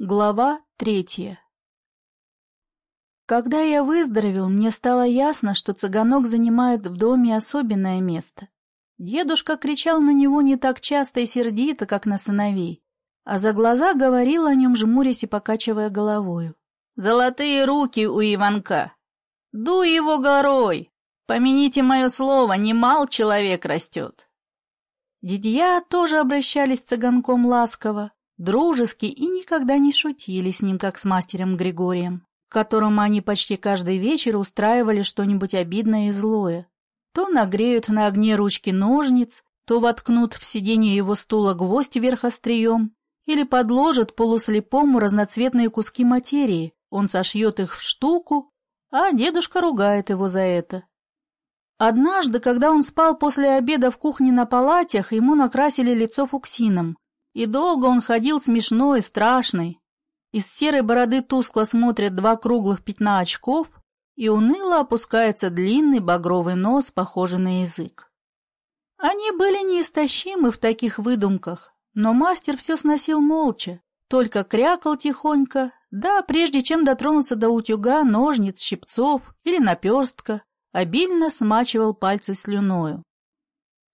Глава третья Когда я выздоровел, мне стало ясно, что цыганок занимает в доме особенное место. Дедушка кричал на него не так часто и сердито, как на сыновей, а за глаза говорил о нем, жмурясь и покачивая головою. «Золотые руки у Иванка! Дуй его горой! Помяните мое слово, немал человек растет!» Дедья тоже обращались цыганком ласково, дружески и никогда не шутили с ним, как с мастером Григорием, которому они почти каждый вечер устраивали что-нибудь обидное и злое. То нагреют на огне ручки ножниц, то воткнут в сиденье его стула гвоздь вверх острием или подложат полуслепому разноцветные куски материи, он сошьет их в штуку, а дедушка ругает его за это. Однажды, когда он спал после обеда в кухне на палатях, ему накрасили лицо фуксином, и долго он ходил смешной, страшный. Из серой бороды тускло смотрят два круглых пятна очков, и уныло опускается длинный багровый нос, похожий на язык. Они были неистощимы в таких выдумках, но мастер все сносил молча, только крякал тихонько, да, прежде чем дотронуться до утюга, ножниц, щипцов или наперстка, обильно смачивал пальцы слюною.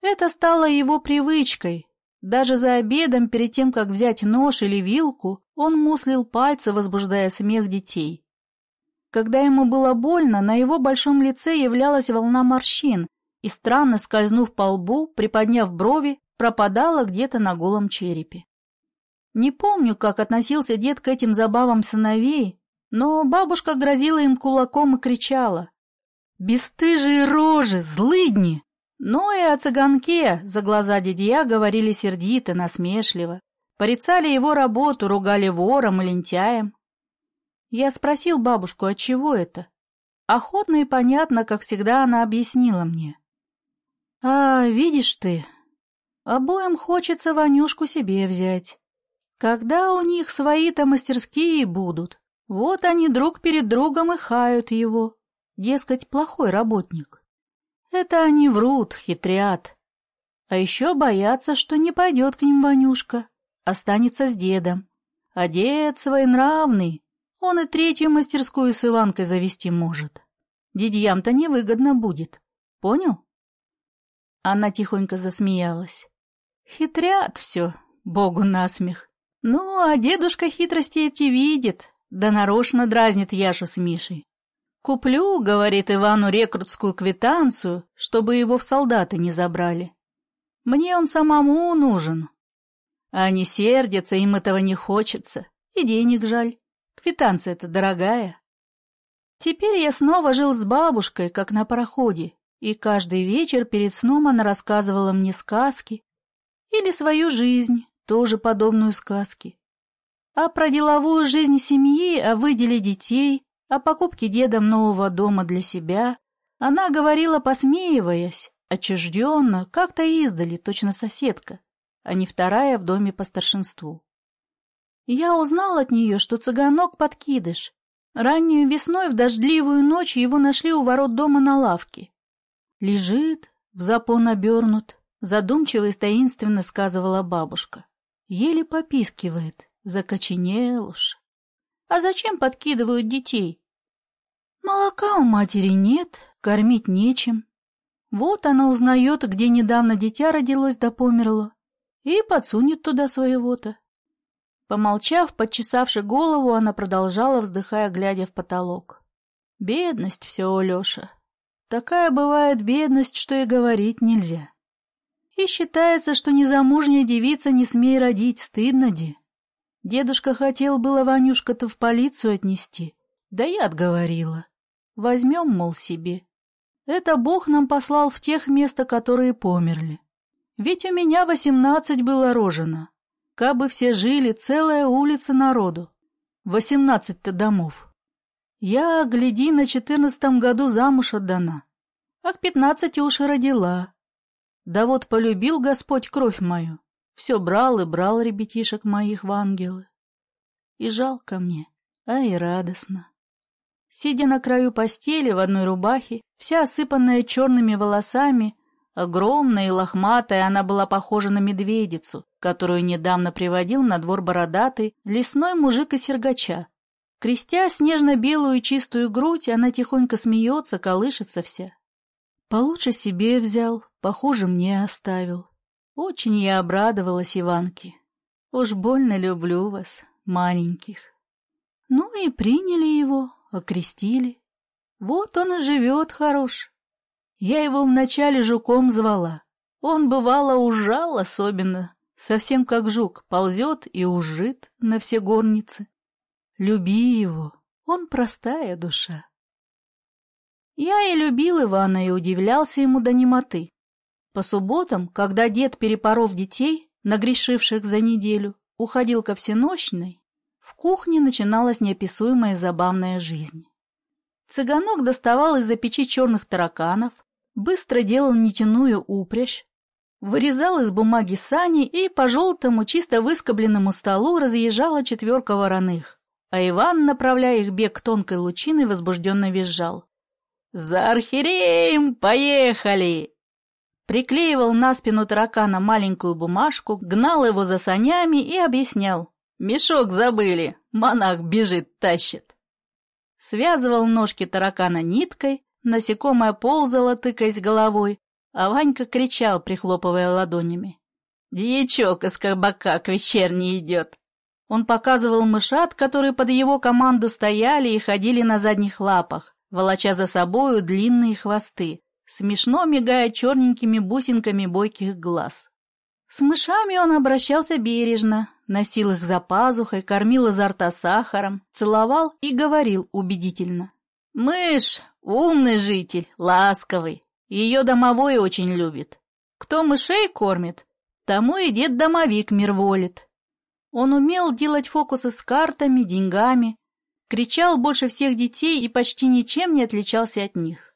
Это стало его привычкой, даже за обедом, перед тем, как взять нож или вилку, он муслил пальцы, возбуждая смех детей. Когда ему было больно, на его большом лице являлась волна морщин, и, странно скользнув по лбу, приподняв брови, пропадала где-то на голом черепе. Не помню, как относился дед к этим забавам сыновей, но бабушка грозила им кулаком и кричала. «Бестыжие рожи, злыдни! Но и о цыганке за глаза дядья говорили сердито, насмешливо. Порицали его работу, ругали вором и лентяем. Я спросил бабушку, от чего это? Охотно и понятно, как всегда, она объяснила мне. «А, видишь ты, обоим хочется Ванюшку себе взять. Когда у них свои-то мастерские будут, вот они друг перед другом и хают его, дескать, плохой работник». Это они врут, хитрят. А еще боятся, что не пойдет к ним Ванюшка, останется с дедом. А дед своенравный, он и третью мастерскую с Иванкой завести может. Дядьям-то невыгодно будет. Понял? Она тихонько засмеялась. Хитрят все, богу насмех. Ну, а дедушка хитрости эти видит, да нарочно дразнит Яшу с Мишей. «Куплю, — говорит Ивану, — рекрутскую квитанцию, чтобы его в солдаты не забрали. Мне он самому нужен. А они сердятся, им этого не хочется, и денег жаль. Квитанция-то дорогая. Теперь я снова жил с бабушкой, как на пароходе, и каждый вечер перед сном она рассказывала мне сказки или свою жизнь, тоже подобную сказке. А про деловую жизнь семьи, о выделе детей, о покупке дедом нового дома для себя она говорила, посмеиваясь, отчужденно, как-то издали, точно соседка, а не вторая в доме по старшинству. Я узнал от нее, что цыганок подкидыш. Раннюю весной в дождливую ночь его нашли у ворот дома на лавке. Лежит, в запон обернут, задумчиво и таинственно сказывала бабушка. Еле попискивает, закоченел уж. А зачем подкидывают детей? Молока у матери нет, кормить нечем. Вот она узнает, где недавно дитя родилось да померло, и подсунет туда своего-то. Помолчав, подчесавши голову, она продолжала, вздыхая, глядя в потолок. Бедность все, Леша. Такая бывает бедность, что и говорить нельзя. И считается, что незамужняя девица не смей родить, стыдно де. Дедушка хотел было Ванюшка-то в полицию отнести, да я отговорила. Возьмем, мол, себе. Это Бог нам послал в тех места, которые померли. Ведь у меня восемнадцать было рожено. Кабы все жили, целая улица народу. Восемнадцать-то домов. Я, гляди, на четырнадцатом году замуж отдана. А к пятнадцати уж и родила. Да вот полюбил Господь кровь мою. Все брал и брал ребятишек моих в ангелы. И жалко мне, а и радостно. Сидя на краю постели в одной рубахе, вся осыпанная черными волосами, огромная и лохматая, она была похожа на медведицу, которую недавно приводил на двор бородатый лесной мужик из Сергача. Крестя снежно-белую чистую грудь, она тихонько смеется, колышется вся. Получше себе взял, похоже, мне оставил. Очень я обрадовалась Иванке. Уж больно люблю вас, маленьких. Ну и приняли его, окрестили. Вот он и живет хорош. Я его вначале жуком звала. Он, бывало, ужал особенно, совсем как жук, ползет и ужит на все горницы. Люби его, он простая душа. Я и любил Ивана и удивлялся ему до немоты. По субботам, когда дед, перепоров детей, нагрешивших за неделю, уходил ко всенощной, в кухне начиналась неописуемая забавная жизнь. Цыганок доставал из-за печи черных тараканов, быстро делал нетяную упряжь, вырезал из бумаги сани и по желтому, чисто выскобленному столу разъезжала четверка вороных, а Иван, направляя их бег тонкой лучиной, возбужденно визжал. «За архиереем поехали!» Приклеивал на спину таракана маленькую бумажку, гнал его за санями и объяснял. «Мешок забыли, монах бежит, тащит». Связывал ножки таракана ниткой, насекомое ползало, тыкаясь головой, а Ванька кричал, прихлопывая ладонями. «Дьячок из кабака к вечерней идет!» Он показывал мышат, которые под его команду стояли и ходили на задних лапах, волоча за собою длинные хвосты, смешно мигая черненькими бусинками бойких глаз. С мышами он обращался бережно, носил их за пазухой, кормил изо рта сахаром, целовал и говорил убедительно. «Мышь — умный житель, ласковый, ее домовой очень любит. Кто мышей кормит, тому и дед-домовик мир волит». Он умел делать фокусы с картами, деньгами, кричал больше всех детей и почти ничем не отличался от них.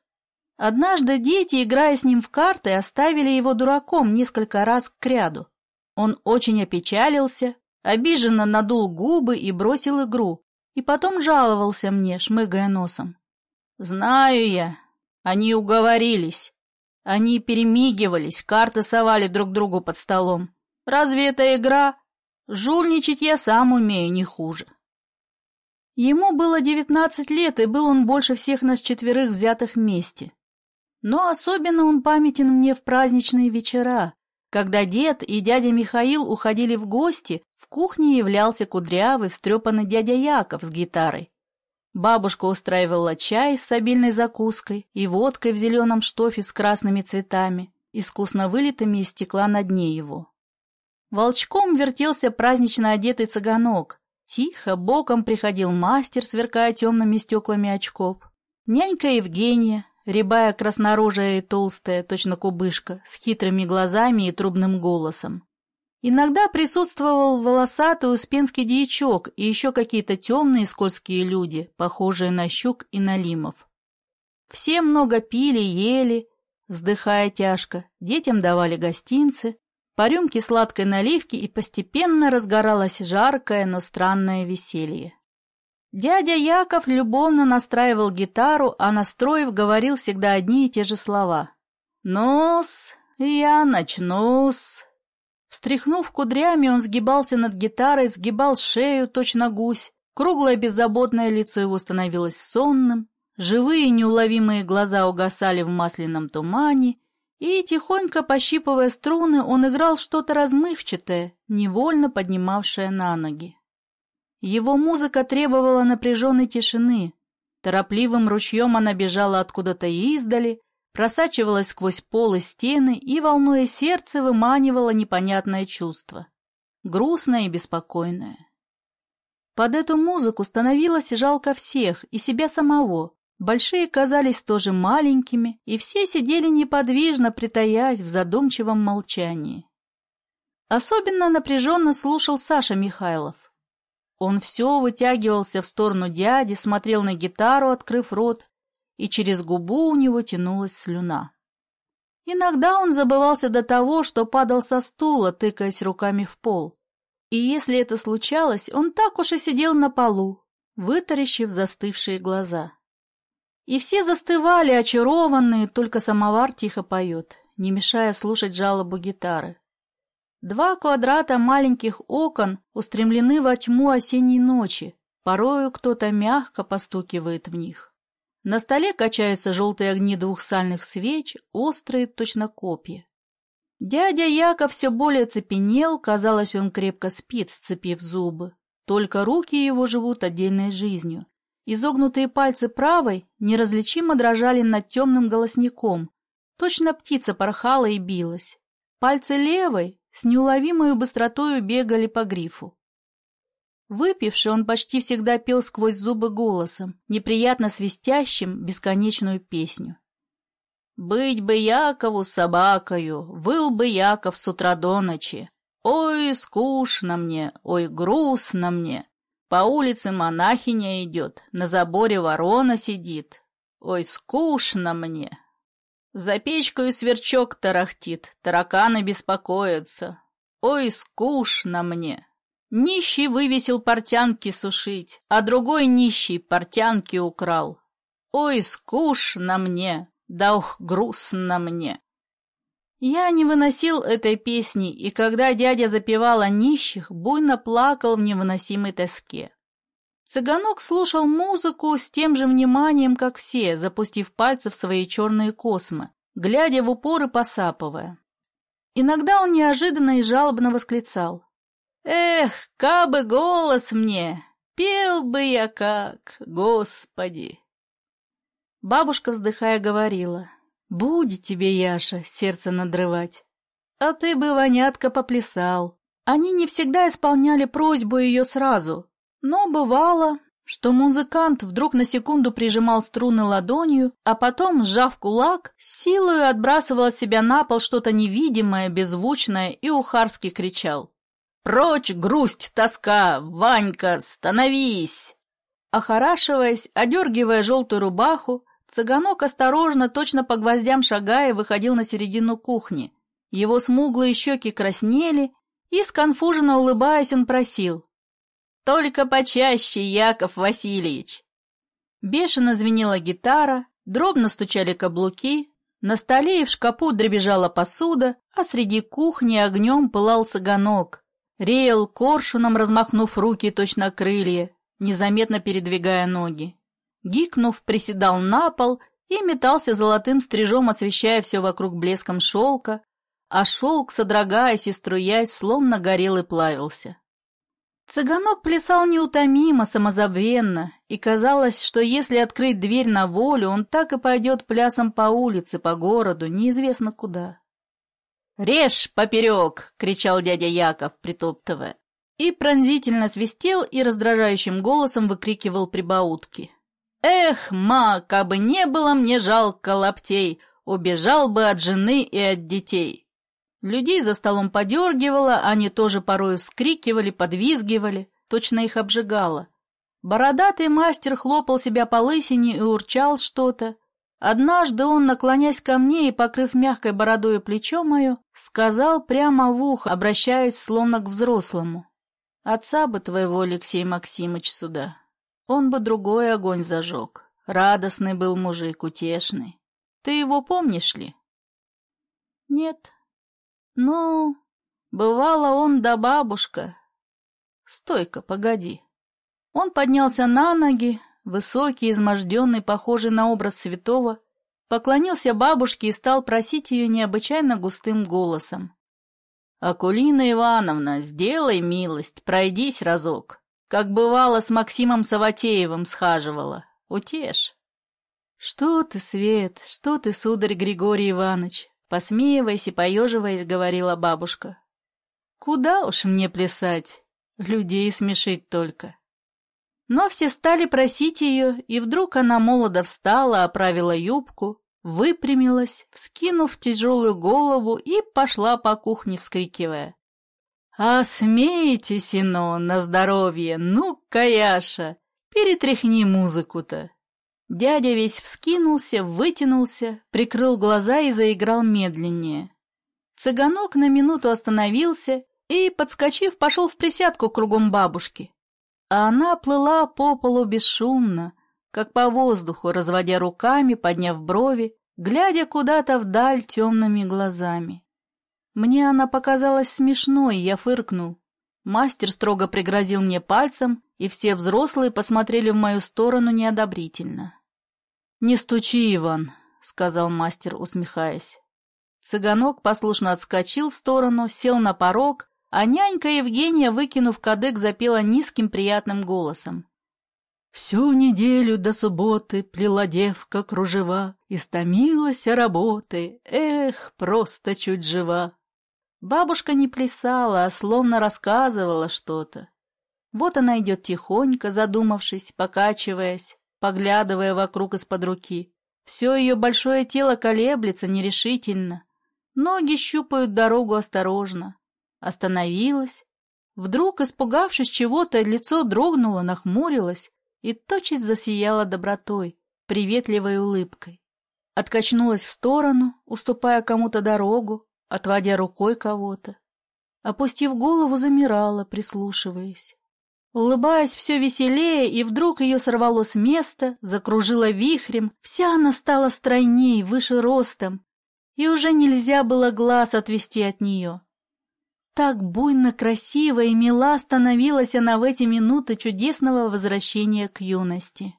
Однажды дети, играя с ним в карты, оставили его дураком несколько раз к ряду. Он очень опечалился, обиженно надул губы и бросил игру, и потом жаловался мне, шмыгая носом. «Знаю я, они уговорились. Они перемигивались, карты совали друг другу под столом. Разве это игра? Жульничать я сам умею не хуже». Ему было девятнадцать лет, и был он больше всех нас четверых взятых вместе. Но особенно он памятен мне в праздничные вечера, когда дед и дядя Михаил уходили в гости, в кухне являлся кудрявый, встрепанный дядя Яков с гитарой. Бабушка устраивала чай с обильной закуской и водкой в зеленом штофе с красными цветами, искусно вылитыми из стекла на дне его. Волчком вертелся празднично одетый цыганок. Тихо, боком приходил мастер, сверкая темными стеклами очков. Нянька Евгения, рябая краснорожая и толстая, точно кубышка, с хитрыми глазами и трубным голосом. Иногда присутствовал волосатый успенский дьячок и еще какие-то темные скользкие люди, похожие на щук и налимов. Все много пили, ели, вздыхая тяжко, детям давали гостинцы, по рюмке сладкой наливки и постепенно разгоралось жаркое, но странное веселье. Дядя Яков любовно настраивал гитару, а настроив говорил всегда одни и те же слова. «Ну-с, я начну-с». Встряхнув кудрями, он сгибался над гитарой, сгибал шею, точно гусь. Круглое беззаботное лицо его становилось сонным, живые неуловимые глаза угасали в масляном тумане, и, тихонько пощипывая струны, он играл что-то размывчатое, невольно поднимавшее на ноги. Его музыка требовала напряженной тишины. Торопливым ручьем она бежала откуда-то издали, просачивалась сквозь пол и стены и, волнуя сердце, выманивала непонятное чувство. Грустное и беспокойное. Под эту музыку становилось жалко всех, и себя самого. Большие казались тоже маленькими, и все сидели неподвижно, притаясь в задумчивом молчании. Особенно напряженно слушал Саша Михайлов. Он все вытягивался в сторону дяди, смотрел на гитару, открыв рот, и через губу у него тянулась слюна. Иногда он забывался до того, что падал со стула, тыкаясь руками в пол. И если это случалось, он так уж и сидел на полу, вытаращив застывшие глаза. И все застывали, очарованные, только самовар тихо поет, не мешая слушать жалобу гитары. Два квадрата маленьких окон устремлены во тьму осенней ночи, порою кто-то мягко постукивает в них. На столе качаются желтые огни двух сальных свеч, острые точно копья. Дядя Яков все более цепенел, казалось, он крепко спит, сцепив зубы. Только руки его живут отдельной жизнью. Изогнутые пальцы правой неразличимо дрожали над темным голосником. Точно птица порхала и билась. Пальцы левой с неуловимой быстротой бегали по грифу. Выпивший, он почти всегда пел сквозь зубы голосом, неприятно свистящим бесконечную песню. «Быть бы Якову собакою, выл бы Яков с утра до ночи. Ой, скучно мне, ой, грустно мне. По улице монахиня идет, на заборе ворона сидит. Ой, скучно мне, за печкою сверчок тарахтит, тараканы беспокоятся. Ой, скучно мне. Нищий вывесил портянки сушить, а другой нищий портянки украл. Ой, скучно мне, да ух, грустно мне. Я не выносил этой песни, и когда дядя запевал о нищих, буйно плакал в невыносимой тоске. Цыганок слушал музыку с тем же вниманием, как все, запустив пальцы в свои черные космы, глядя в упор и посапывая. Иногда он неожиданно и жалобно восклицал. «Эх, кабы голос мне! Пел бы я как, Господи!» Бабушка, вздыхая, говорила. «Будет тебе, Яша, сердце надрывать. А ты бы, вонятка, поплясал». Они не всегда исполняли просьбу ее сразу, но бывало, что музыкант вдруг на секунду прижимал струны ладонью, а потом, сжав кулак, силой отбрасывал от себя на пол что-то невидимое, беззвучное и ухарски кричал. «Прочь, грусть, тоска! Ванька, становись!» Охорашиваясь, одергивая желтую рубаху, цыганок осторожно, точно по гвоздям шагая, выходил на середину кухни. Его смуглые щеки краснели, и, сконфуженно улыбаясь, он просил. Только почаще, Яков Васильевич!» Бешено звенела гитара, дробно стучали каблуки, на столе и в шкапу дребезжала посуда, а среди кухни огнем пылал цыганок. Реял коршуном, размахнув руки точно крылья, незаметно передвигая ноги. Гикнув, приседал на пол и метался золотым стрижом, освещая все вокруг блеском шелка, а шелк, содрогаясь и струясь, словно горел и плавился. Цыганок плясал неутомимо, самозабвенно, и казалось, что если открыть дверь на волю, он так и пойдет плясом по улице, по городу, неизвестно куда. «Режь поперек!» — кричал дядя Яков, притоптывая. И пронзительно свистел и раздражающим голосом выкрикивал прибаутки. «Эх, ма, кабы не было мне жалко лаптей, убежал бы от жены и от детей!» Людей за столом подергивало, они тоже порой вскрикивали, подвизгивали, точно их обжигало. Бородатый мастер хлопал себя по лысине и урчал что-то. Однажды он, наклонясь ко мне и покрыв мягкой бородой плечо мое, сказал прямо в ухо, обращаясь словно к взрослому. «Отца бы твоего, Алексей Максимыч, сюда. Он бы другой огонь зажег. Радостный был мужик, утешный. Ты его помнишь ли?» «Нет», ну, бывало он да бабушка. Стойка, погоди. Он поднялся на ноги, высокий, изможденный, похожий на образ святого, поклонился бабушке и стал просить ее необычайно густым голосом. «Акулина Ивановна, сделай милость, пройдись разок, как бывало с Максимом Саватеевым схаживала. Утешь». «Что ты, Свет, что ты, сударь Григорий Иванович, Посмеиваясь и поеживаясь, говорила бабушка. «Куда уж мне плясать? Людей смешить только». Но все стали просить ее, и вдруг она молодо встала, оправила юбку, выпрямилась, вскинув тяжелую голову и пошла по кухне, вскрикивая. «А смейтесь, ино, на здоровье, ну, Каяша, перетряхни музыку-то!» Дядя весь вскинулся, вытянулся, прикрыл глаза и заиграл медленнее. Цыганок на минуту остановился и, подскочив, пошел в присядку кругом бабушки. А она плыла по полу бесшумно, как по воздуху, разводя руками, подняв брови, глядя куда-то вдаль темными глазами. Мне она показалась смешной, я фыркнул. Мастер строго пригрозил мне пальцем, и все взрослые посмотрели в мою сторону неодобрительно. «Не стучи, Иван», — сказал мастер, усмехаясь. Цыганок послушно отскочил в сторону, сел на порог, а нянька Евгения, выкинув кадык, запела низким приятным голосом. Всю неделю до субботы плела девка кружева, Истомилась работы, эх, просто чуть жива. Бабушка не плясала, а словно рассказывала что-то. Вот она идет тихонько, задумавшись, покачиваясь, поглядывая вокруг из-под руки. Все ее большое тело колеблется нерешительно. Ноги щупают дорогу осторожно. Остановилась. Вдруг, испугавшись чего-то, лицо дрогнуло, нахмурилось и тотчас засияла добротой, приветливой улыбкой. Откачнулась в сторону, уступая кому-то дорогу, отводя рукой кого-то. Опустив голову, замирала, прислушиваясь. Улыбаясь все веселее, и вдруг ее сорвало с места, закружило вихрем, вся она стала стройней, выше ростом, и уже нельзя было глаз отвести от нее. Так буйно, красиво и мила становилась она в эти минуты чудесного возвращения к юности.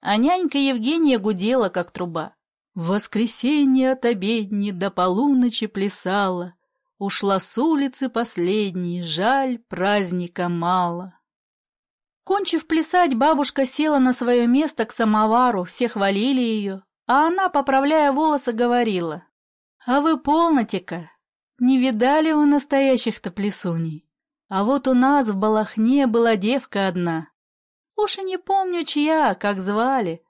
А нянька Евгения гудела, как труба. В воскресенье от обедни до полуночи плясала, Ушла с улицы последней, жаль, праздника мало. Кончив плясать, бабушка села на свое место к самовару, все хвалили ее, а она, поправляя волосы, говорила, «А вы полноте-ка, не видали вы настоящих-то плесуней? А вот у нас в Балахне была девка одна. Уж и не помню, чья, как звали.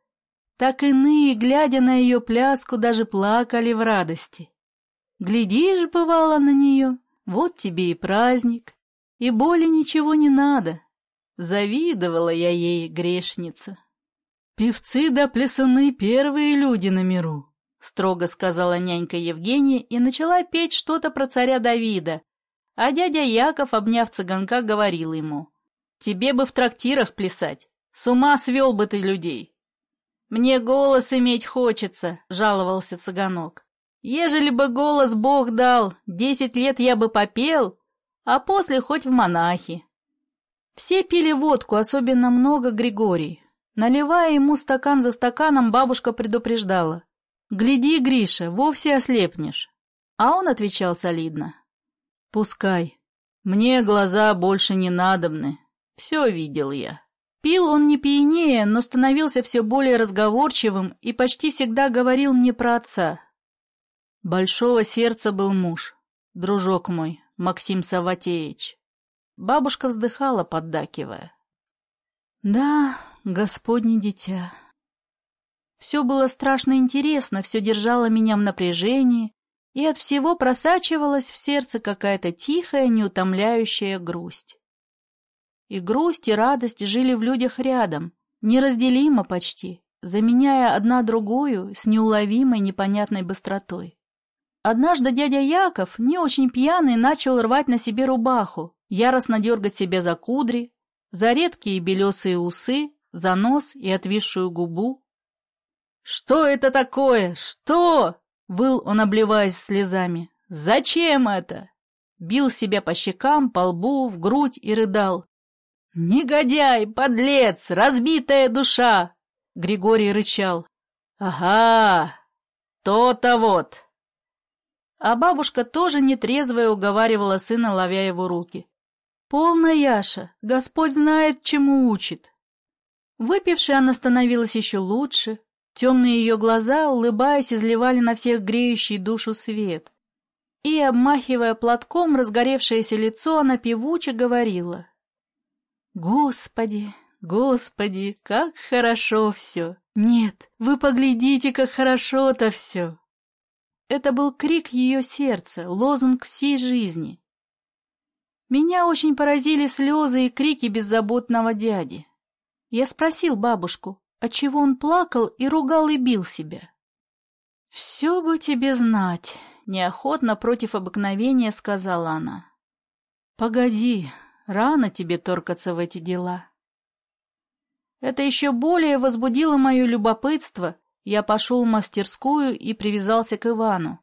Так иные, глядя на ее пляску, даже плакали в радости. Глядишь, бывало, на нее, вот тебе и праздник, и более ничего не надо. Завидовала я ей, грешница. Певцы да плясуны — первые люди на миру строго сказала нянька Евгения и начала петь что-то про царя Давида. А дядя Яков, обняв цыганка, говорил ему, «Тебе бы в трактирах плясать, с ума свел бы ты людей». «Мне голос иметь хочется», — жаловался цыганок. «Ежели бы голос Бог дал, десять лет я бы попел, а после хоть в монахи». Все пили водку, особенно много Григорий. Наливая ему стакан за стаканом, бабушка предупреждала. «Гляди, Гриша, вовсе ослепнешь». А он отвечал солидно. «Пускай. Мне глаза больше не надобны. Все видел я». Пил он не пьянее, но становился все более разговорчивым и почти всегда говорил мне про отца. Большого сердца был муж, дружок мой, Максим Саватеевич. Бабушка вздыхала, поддакивая. «Да, Господне дитя». Все было страшно интересно, все держало меня в напряжении, и от всего просачивалась в сердце какая-то тихая, неутомляющая грусть. И грусть, и радость жили в людях рядом, неразделимо почти, заменяя одна другую с неуловимой непонятной быстротой. Однажды дядя Яков, не очень пьяный, начал рвать на себе рубаху, яростно дергать себя за кудри, за редкие белесые усы, за нос и отвисшую губу, «Что это такое? Что?» — выл он, обливаясь слезами. «Зачем это?» Бил себя по щекам, по лбу, в грудь и рыдал. «Негодяй, подлец, разбитая душа!» Григорий рычал. «Ага, то-то вот!» А бабушка тоже нетрезвая уговаривала сына, ловя его руки. «Полно, Яша, Господь знает, чему учит!» Выпившая она становилась еще лучше, Темные ее глаза, улыбаясь, изливали на всех греющий душу свет. И, обмахивая платком разгоревшееся лицо, она певуче говорила. «Господи, Господи, как хорошо все! Нет, вы поглядите, как хорошо-то все!» Это был крик ее сердца, лозунг всей жизни. Меня очень поразили слезы и крики беззаботного дяди. Я спросил бабушку, отчего он плакал и ругал и бил себя. «Все бы тебе знать», — неохотно против обыкновения сказала она. «Погоди, рано тебе торкаться в эти дела». Это еще более возбудило мое любопытство. Я пошел в мастерскую и привязался к Ивану.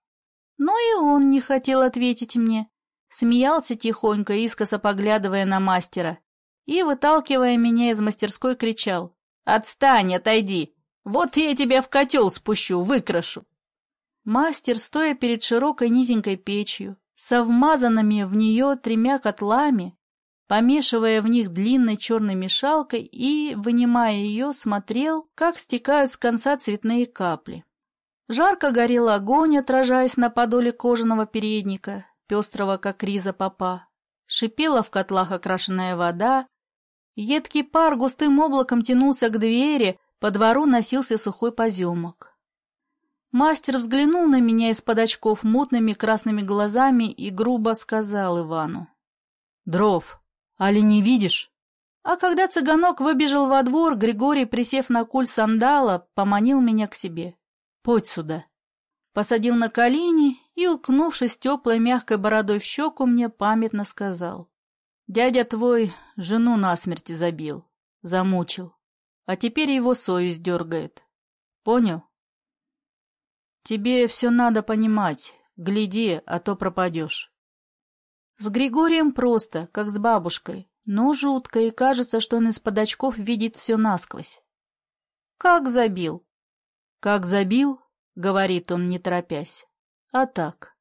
Но и он не хотел ответить мне. Смеялся тихонько, искоса поглядывая на мастера. И, выталкивая меня из мастерской, кричал. «Отстань, отойди! Вот я тебя в котел спущу, выкрашу!» Мастер, стоя перед широкой низенькой печью, со вмазанными в нее тремя котлами, помешивая в них длинной черной мешалкой и, вынимая ее, смотрел, как стекают с конца цветные капли. Жарко горел огонь, отражаясь на подоле кожаного передника, пестрого, как риза попа. Шипела в котлах окрашенная вода. Едкий пар густым облаком тянулся к двери, по двору носился сухой поземок. Мастер взглянул на меня из-под очков мутными красными глазами и грубо сказал Ивану. «Дров, али не видишь?» А когда цыганок выбежал во двор, Григорий, присев на куль сандала, поманил меня к себе. «Подь сюда». Посадил на колени и, уткнувшись теплой мягкой бородой в щеку, мне памятно сказал. «Дядя твой жену насмерти забил, замучил, а теперь его совесть дергает. Понял?» Тебе все надо понимать. Гляди, а то пропадешь. С Григорием просто, как с бабушкой, но жутко, и кажется, что он из-под очков видит все насквозь. Как забил? Как забил, говорит он, не торопясь. А так.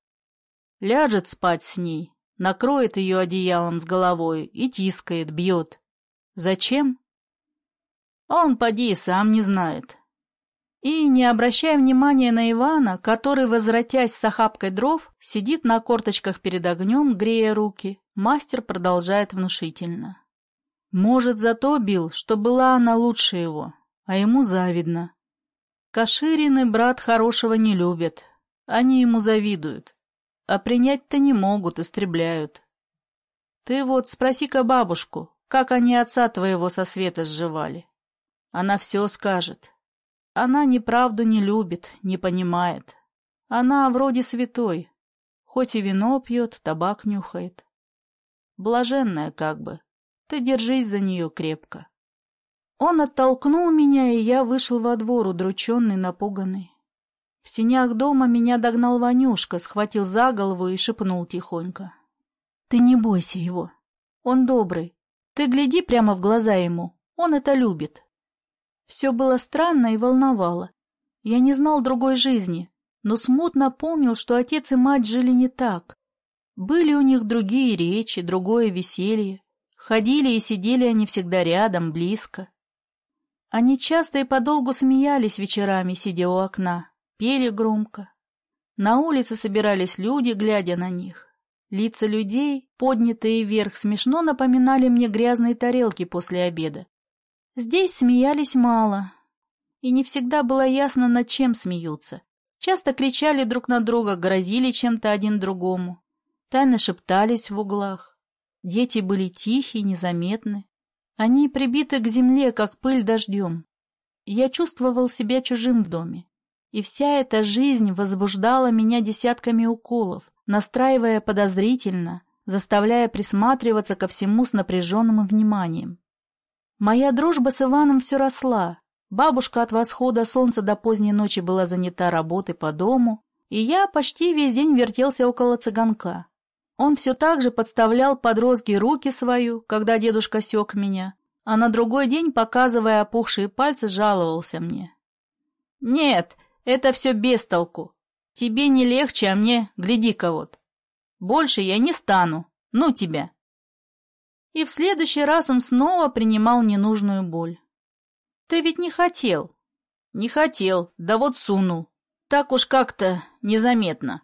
Ляжет спать с ней, накроет ее одеялом с головой и тискает, бьет. Зачем? Он, поди, сам не знает. И, не обращая внимания на Ивана, который, возвратясь с охапкой дров, сидит на корточках перед огнем, грея руки, мастер продолжает внушительно. Может, зато бил, что была она лучше его, а ему завидно. Каширины брат хорошего не любят, они ему завидуют, а принять-то не могут, истребляют. Ты вот спроси-ка бабушку, как они отца твоего со света сживали. Она все скажет. Она неправду не любит, не понимает. Она вроде святой, хоть и вино пьет, табак нюхает. Блаженная как бы. Ты держись за нее крепко. Он оттолкнул меня, и я вышел во двор, удрученный, напуганный. В синях дома меня догнал Ванюшка, схватил за голову и шепнул тихонько. — Ты не бойся его. Он добрый. Ты гляди прямо в глаза ему. Он это любит. Все было странно и волновало. Я не знал другой жизни, но смутно помнил, что отец и мать жили не так. Были у них другие речи, другое веселье. Ходили и сидели они всегда рядом, близко. Они часто и подолгу смеялись вечерами, сидя у окна, пели громко. На улице собирались люди, глядя на них. Лица людей, поднятые вверх, смешно напоминали мне грязные тарелки после обеда. Здесь смеялись мало, и не всегда было ясно, над чем смеются. Часто кричали друг на друга, грозили чем-то один другому. Тайно шептались в углах. Дети были тихие, незаметны. Они прибиты к земле, как пыль дождем. Я чувствовал себя чужим в доме. И вся эта жизнь возбуждала меня десятками уколов, настраивая подозрительно, заставляя присматриваться ко всему с напряженным вниманием. Моя дружба с Иваном все росла. Бабушка от восхода солнца до поздней ночи была занята работой по дому, и я почти весь день вертелся около цыганка. Он все так же подставлял под розги руки свою, когда дедушка сек меня, а на другой день, показывая опухшие пальцы, жаловался мне. «Нет, это все без толку. Тебе не легче, а мне, гляди-ка вот. Больше я не стану. Ну тебя!» И в следующий раз он снова принимал ненужную боль. «Ты ведь не хотел?» «Не хотел, да вот сунул. Так уж как-то незаметно».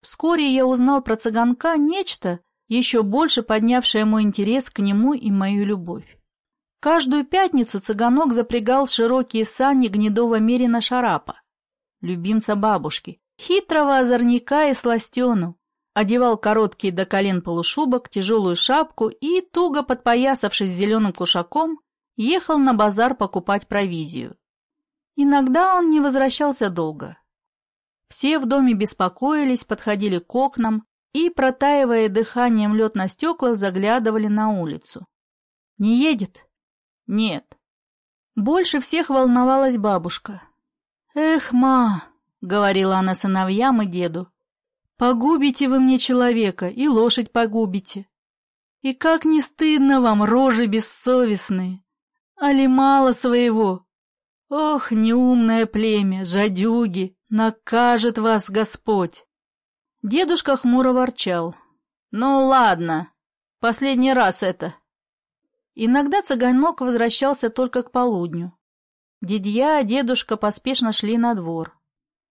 Вскоре я узнал про цыганка нечто, еще больше поднявшее мой интерес к нему и мою любовь. Каждую пятницу цыганок запрягал широкие сани гнедого мерина шарапа, любимца бабушки, хитрого озорника и сластену, одевал короткий до колен полушубок, тяжелую шапку и, туго подпоясавшись зеленым кушаком, ехал на базар покупать провизию. Иногда он не возвращался долго. Все в доме беспокоились, подходили к окнам и, протаивая дыханием лед на стеклах, заглядывали на улицу. «Не едет?» «Нет». Больше всех волновалась бабушка. «Эх, ма!» — говорила она сыновьям и деду. Погубите вы мне человека и лошадь погубите. И как не стыдно вам, рожи бессовестные! Али мало своего? Ох, неумное племя, жадюги, накажет вас Господь!» Дедушка хмуро ворчал. «Ну ладно, последний раз это». Иногда цыганок возвращался только к полудню. Дедья, дедушка поспешно шли на двор.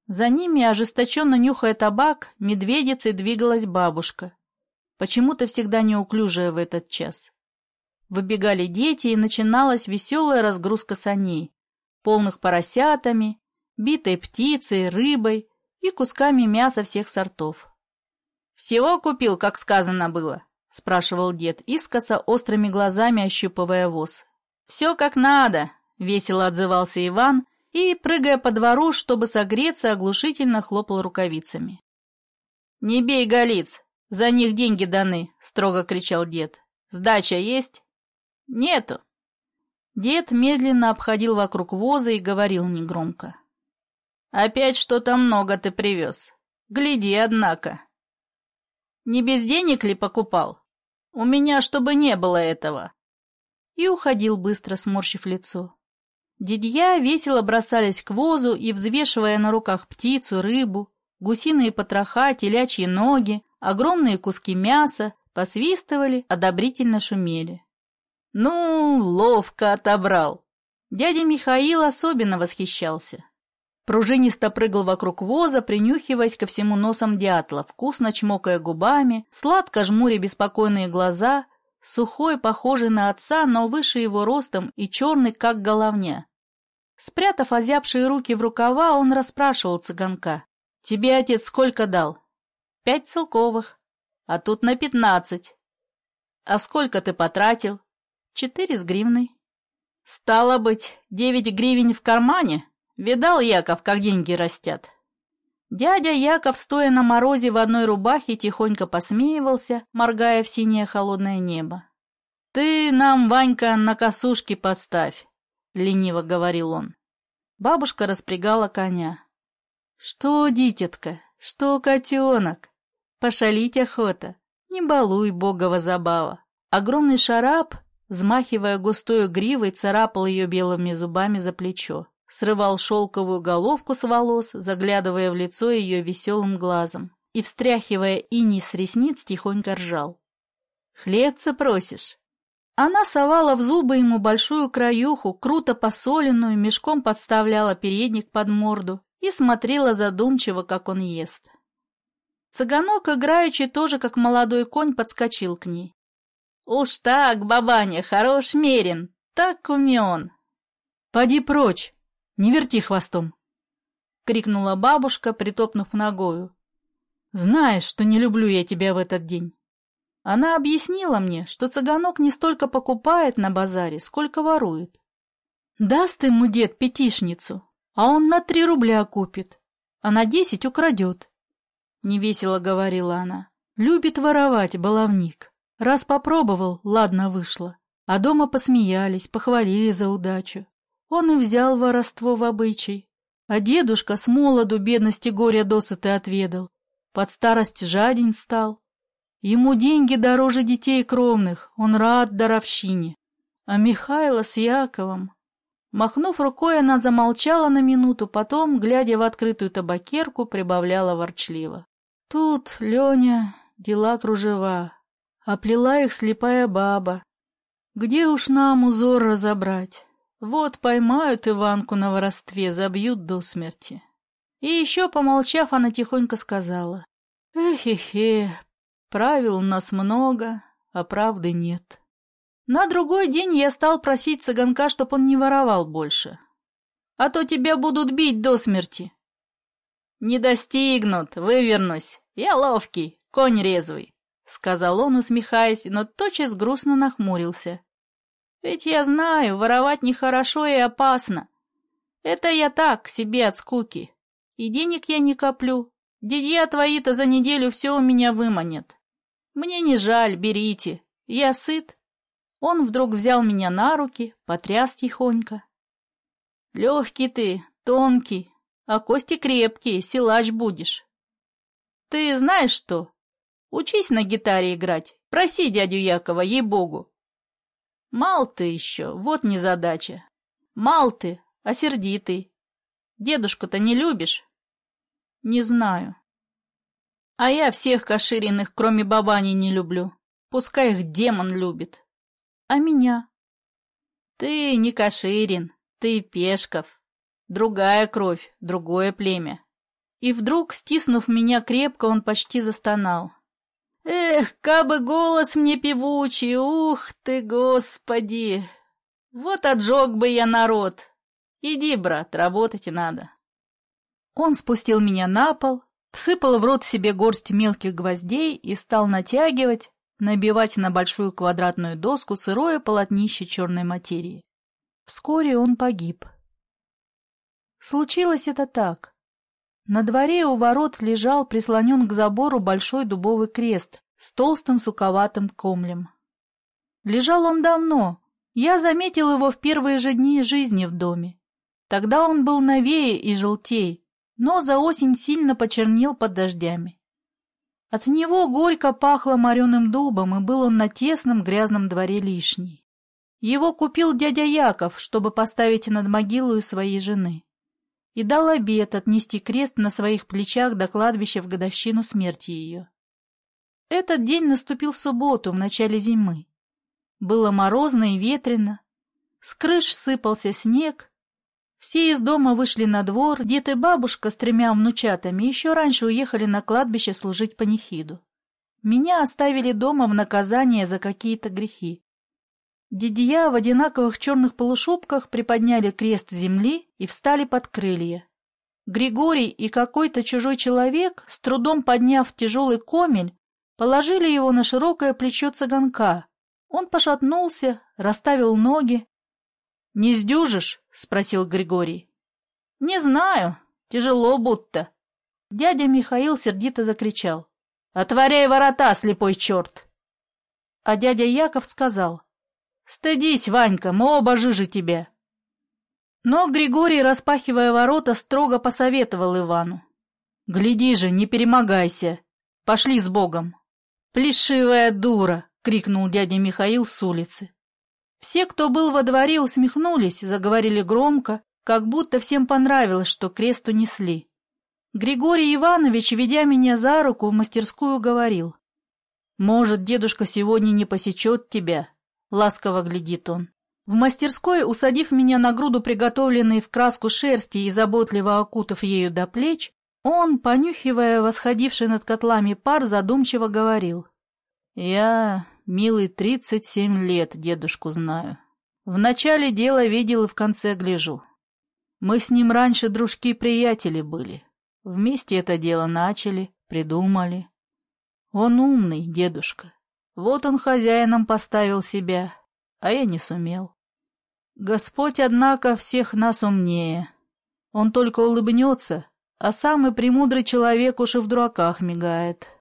За ними, ожесточенно нюхая табак, медведицей двигалась бабушка, почему-то всегда неуклюжая в этот час. Выбегали дети, и начиналась веселая разгрузка саней, полных поросятами, битой птицей, рыбой и кусками мяса всех сортов. «Всего купил, как сказано было?» — спрашивал дед, искоса острыми глазами ощупывая воз. «Все как надо», — весело отзывался Иван и, прыгая по двору, чтобы согреться, оглушительно хлопал рукавицами. «Не бей голиц, за них деньги даны», — строго кричал дед. «Сдача есть?» «Нету». Дед медленно обходил вокруг воза и говорил негромко. «Опять что-то много ты привез. Гляди, однако». «Не без денег ли покупал? У меня чтобы не было этого». И уходил быстро, сморщив лицо. Дедья весело бросались к возу и, взвешивая на руках птицу, рыбу, гусиные потроха, телячьи ноги, огромные куски мяса, посвистывали, одобрительно шумели. «Ну, ловко отобрал!» Дядя Михаил особенно восхищался. Пружинисто прыгал вокруг воза, принюхиваясь ко всему носом дятла, вкусно чмокая губами, сладко жмуря беспокойные глаза, сухой, похожий на отца, но выше его ростом и черный, как головня. Спрятав озябшие руки в рукава, он расспрашивал цыганка. «Тебе отец сколько дал?» «Пять целковых. А тут на пятнадцать». «А сколько ты потратил?» «Четыре с гривной». «Стало быть, девять гривен в кармане?» Видал, Яков, как деньги растят. Дядя Яков, стоя на морозе в одной рубахе, тихонько посмеивался, моргая в синее холодное небо. «Ты нам, Ванька, на косушки подставь лениво говорил он. Бабушка распрягала коня. Что, дитятка, что, котенок? Пошалить охота. Не балуй богова забава. Огромный шарап, взмахивая густой гривой, царапал ее белыми зубами за плечо. Срывал шелковую головку с волос, заглядывая в лицо ее веселым глазом. И, встряхивая иней с ресниц, тихонько ржал. «Хлебца просишь?» Она совала в зубы ему большую краюху, круто посоленную, мешком подставляла передник под морду и смотрела задумчиво, как он ест. Цыганок, играючи, тоже как молодой конь, подскочил к ней. «Уж так, бабаня, хорош мерен, так умен!» «Поди прочь, не верти хвостом!» — крикнула бабушка, притопнув ногою. «Знаешь, что не люблю я тебя в этот день. Она объяснила мне, что цыганок не столько покупает на базаре, сколько ворует. Даст ему дед пятишницу, а он на три рубля купит, а на десять украдет. Невесело говорила она. Любит воровать, баловник. Раз попробовал, ладно вышло. А дома посмеялись, похвалили за удачу. Он и взял воровство в обычай. А дедушка с молоду бедности горя досыты отведал. Под старость жадень стал. Ему деньги дороже детей кровных, он рад даровщине. А Михайло с Яковом... Махнув рукой, она замолчала на минуту, потом, глядя в открытую табакерку, прибавляла ворчливо. Тут, Леня, дела кружева, оплела их слепая баба. Где уж нам узор разобрать? Вот поймают Иванку на воровстве, забьют до смерти. И еще, помолчав, она тихонько сказала. Эх-хе, Правил у нас много, а правды нет. На другой день я стал просить цыганка, чтоб он не воровал больше. А то тебя будут бить до смерти. Не достигнут, вывернусь. Я ловкий, конь резвый, — сказал он, усмехаясь, но тотчас грустно нахмурился. Ведь я знаю, воровать нехорошо и опасно. Это я так, себе от скуки. И денег я не коплю. Дядья твои-то за неделю все у меня выманят. Мне не жаль, берите. Я сыт. Он вдруг взял меня на руки, потряс тихонько. Легкий ты, тонкий, а кости крепкие, силач будешь. Ты знаешь что? Учись на гитаре играть. Проси дядю Якова, ей-богу. Мал ты еще, вот незадача. Мал ты, а сердитый. Дедушку-то не любишь? Не знаю. А я всех Кашириных, кроме бабани, не люблю. Пускай их демон любит. А меня? Ты не Каширин, ты Пешков. Другая кровь, другое племя. И вдруг, стиснув меня крепко, он почти застонал. Эх, кабы голос мне певучий, ух ты, господи! Вот отжег бы я народ. Иди, брат, работать и надо. Он спустил меня на пол, всыпал в рот себе горсть мелких гвоздей и стал натягивать, набивать на большую квадратную доску сырое полотнище черной материи. Вскоре он погиб. Случилось это так. На дворе у ворот лежал прислонен к забору большой дубовый крест с толстым суковатым комлем. Лежал он давно, я заметил его в первые же дни жизни в доме. Тогда он был новее и желтей, но за осень сильно почернел под дождями. От него горько пахло мореным дубом, и был он на тесном грязном дворе лишний. Его купил дядя Яков, чтобы поставить над могилой своей жены и дал обет отнести крест на своих плечах до кладбища в годовщину смерти ее. Этот день наступил в субботу, в начале зимы. Было морозно и ветрено. С крыш сыпался снег. Все из дома вышли на двор, дед и бабушка с тремя внучатами еще раньше уехали на кладбище служить панихиду. Меня оставили дома в наказание за какие-то грехи. Дидья в одинаковых черных полушубках приподняли крест земли и встали под крылья. Григорий и какой-то чужой человек, с трудом подняв тяжелый комель, положили его на широкое плечо цыганка. Он пошатнулся, расставил ноги. — Не сдюжишь? — спросил Григорий. — Не знаю. Тяжело будто. Дядя Михаил сердито закричал. — Отворяй ворота, слепой черт! А дядя Яков сказал — «Стыдись, Ванька, мы оба жижи тебя!» Но Григорий, распахивая ворота, строго посоветовал Ивану. «Гляди же, не перемогайся! Пошли с Богом!» «Плешивая дура!» — крикнул дядя Михаил с улицы. Все, кто был во дворе, усмехнулись, заговорили громко, как будто всем понравилось, что крест унесли. Григорий Иванович, ведя меня за руку, в мастерскую говорил. «Может, дедушка сегодня не посечет тебя, — ласково глядит он. В мастерской, усадив меня на груду приготовленной в краску шерсти и заботливо окутав ею до плеч, он, понюхивая восходивший над котлами пар, задумчиво говорил. «Я, милый, тридцать семь лет дедушку знаю. В начале дела видел и в конце гляжу. Мы с ним раньше дружки-приятели были. Вместе это дело начали, придумали. Он умный, дедушка. Вот он хозяином поставил себя, а я не сумел. Господь, однако, всех нас умнее. Он только улыбнется, а самый премудрый человек уж и в дураках мигает.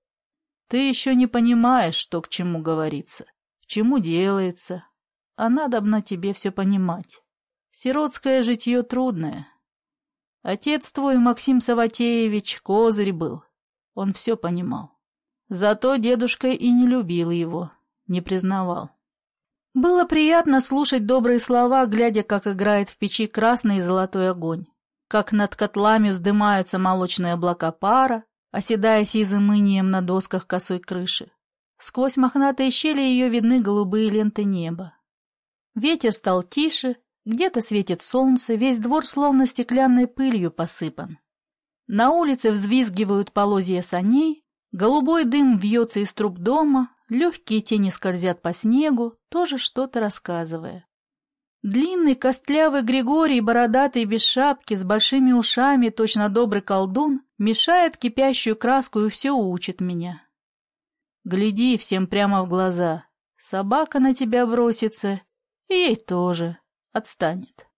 Ты еще не понимаешь, что к чему говорится, к чему делается, а надо на тебе все понимать. Сиротское житье трудное. Отец твой, Максим Саватеевич, козырь был, он все понимал. Зато дедушка и не любил его, не признавал. Было приятно слушать добрые слова, глядя, как играет в печи красный и золотой огонь, как над котлами вздымаются молочные облака пара, оседая сизым инием на досках косой крыши. Сквозь мохнатые щели ее видны голубые ленты неба. Ветер стал тише, где-то светит солнце, весь двор словно стеклянной пылью посыпан. На улице взвизгивают полозья саней, Голубой дым вьется из труб дома, легкие тени скользят по снегу, тоже что-то рассказывая. Длинный, костлявый Григорий, бородатый, без шапки, с большими ушами, точно добрый колдун, мешает кипящую краску и все учит меня. Гляди всем прямо в глаза. Собака на тебя бросится, и ей тоже отстанет.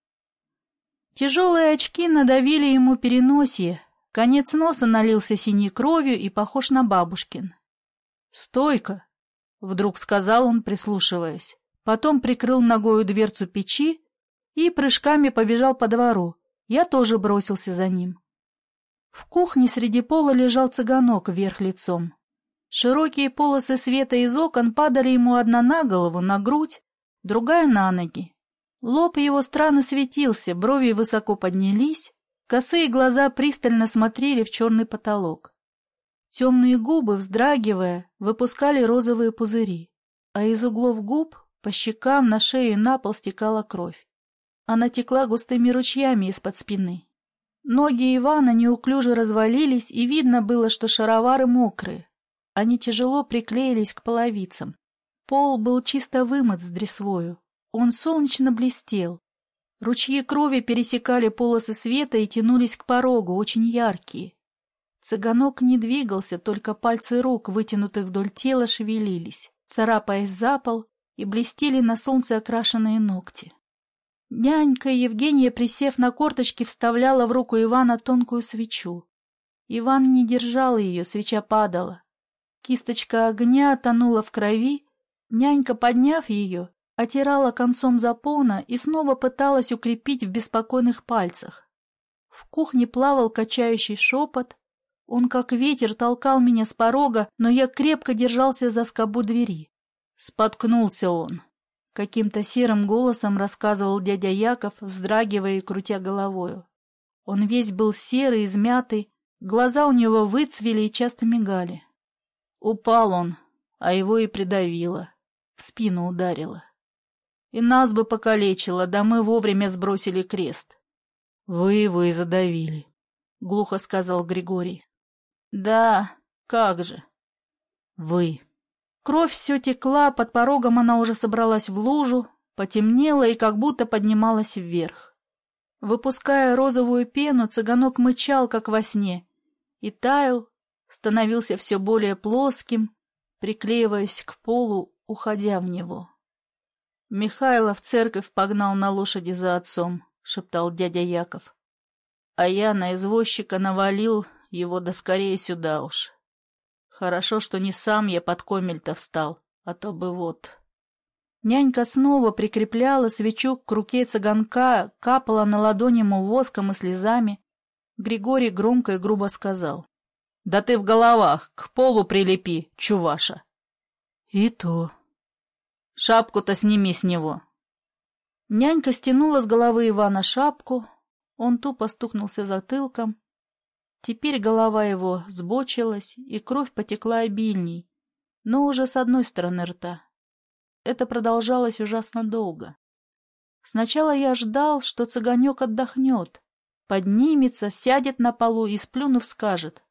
Тяжелые очки надавили ему переносье, Конец носа налился синей кровью и похож на бабушкин. «Стойка!» — вдруг сказал он, прислушиваясь. Потом прикрыл ногою дверцу печи и прыжками побежал по двору. Я тоже бросился за ним. В кухне среди пола лежал цыганок вверх лицом. Широкие полосы света из окон падали ему одна на голову, на грудь, другая на ноги. Лоб его странно светился, брови высоко поднялись, косые глаза пристально смотрели в черный потолок. Темные губы, вздрагивая, выпускали розовые пузыри, а из углов губ по щекам, на шею и на пол стекала кровь. Она текла густыми ручьями из-под спины. Ноги Ивана неуклюже развалились, и видно было, что шаровары мокрые. Они тяжело приклеились к половицам. Пол был чисто вымыт с дресвою. Он солнечно блестел. Ручьи крови пересекали полосы света и тянулись к порогу, очень яркие. Цыганок не двигался, только пальцы рук, вытянутых вдоль тела, шевелились, царапаясь за пол, и блестели на солнце окрашенные ногти. Нянька Евгения, присев на корточки, вставляла в руку Ивана тонкую свечу. Иван не держал ее, свеча падала. Кисточка огня тонула в крови, нянька, подняв ее, отирала концом запона и снова пыталась укрепить в беспокойных пальцах. В кухне плавал качающий шепот, он как ветер толкал меня с порога, но я крепко держался за скобу двери. Споткнулся он. Каким-то серым голосом рассказывал дядя Яков, вздрагивая и крутя головою. Он весь был серый, измятый, глаза у него выцвели и часто мигали. Упал он, а его и придавило, в спину ударило. И нас бы покалечило, да мы вовремя сбросили крест. — Вы его и задавили, — глухо сказал Григорий. — Да, как же. — Вы. Кровь все текла, под порогом она уже собралась в лужу, потемнела и как будто поднималась вверх. Выпуская розовую пену, цыганок мычал, как во сне, и таял, становился все более плоским, приклеиваясь к полу, уходя в него. Михайло в церковь погнал на лошади за отцом, — шептал дядя Яков. А я на извозчика навалил его да скорее сюда уж. Хорошо, что не сам я под комель-то встал, а то бы вот... Нянька снова прикрепляла свечу к руке цыганка, капала на ладони ему воском и слезами. Григорий громко и грубо сказал. — Да ты в головах, к полу прилепи, чуваша. — И то. — Шапку-то сними с него. Нянька стянула с головы Ивана шапку, он тупо стукнулся затылком, Теперь голова его сбочилась, и кровь потекла обильней, но уже с одной стороны рта. Это продолжалось ужасно долго. Сначала я ждал, что цыганек отдохнет, поднимется, сядет на полу и, сплюнув, скажет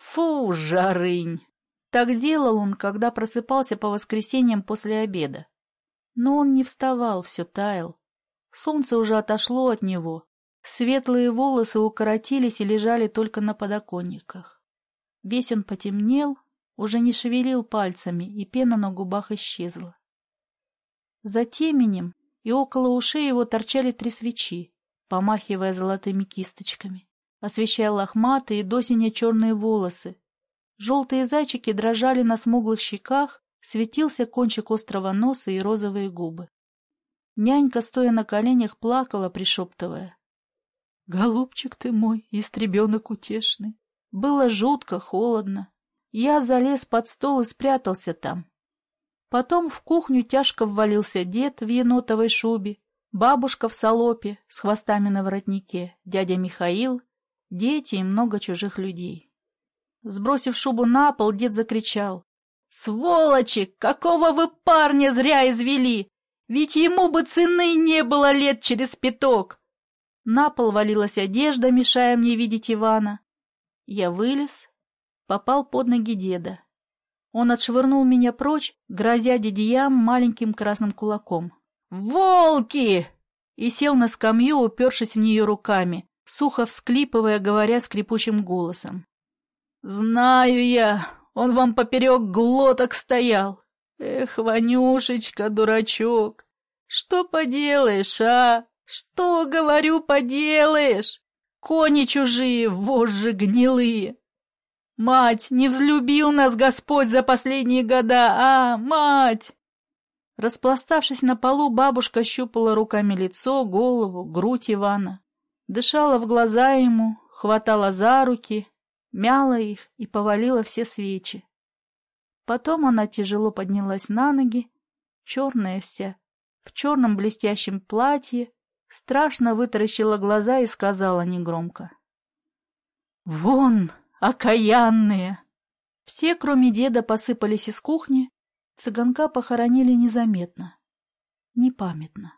«Фу, жарынь!» Так делал он, когда просыпался по воскресеньям после обеда. Но он не вставал, все таял. Солнце уже отошло от него, Светлые волосы укоротились и лежали только на подоконниках. Весь он потемнел, уже не шевелил пальцами, и пена на губах исчезла. За теменем и около ушей его торчали три свечи, помахивая золотыми кисточками, освещая лохматые до синя черные волосы. Желтые зайчики дрожали на смуглых щеках, светился кончик острого носа и розовые губы. Нянька, стоя на коленях, плакала, пришептывая. Голубчик ты мой, истребенок утешный. Было жутко, холодно. Я залез под стол и спрятался там. Потом в кухню тяжко ввалился дед в енотовой шубе, бабушка в салопе с хвостами на воротнике, дядя Михаил, дети и много чужих людей. Сбросив шубу на пол, дед закричал. «Сволочи! Какого вы парня зря извели! Ведь ему бы цены не было лет через пяток! На пол валилась одежда, мешая мне видеть Ивана. Я вылез, попал под ноги деда. Он отшвырнул меня прочь, грозя дедиям маленьким красным кулаком. «Волки!» И сел на скамью, упершись в нее руками, сухо всклипывая, говоря скрипучим голосом. «Знаю я, он вам поперек глоток стоял. Эх, Ванюшечка, дурачок, что поделаешь, а?» Что, говорю, поделаешь? Кони чужие, вожжи гнилые. Мать, не взлюбил нас Господь за последние года, а, мать! Распластавшись на полу, бабушка щупала руками лицо, голову, грудь Ивана. Дышала в глаза ему, хватала за руки, мяла их и повалила все свечи. Потом она тяжело поднялась на ноги, черная вся, в черном блестящем платье, страшно вытаращила глаза и сказала негромко. «Вон, окаянные!» Все, кроме деда, посыпались из кухни, цыганка похоронили незаметно, непамятно.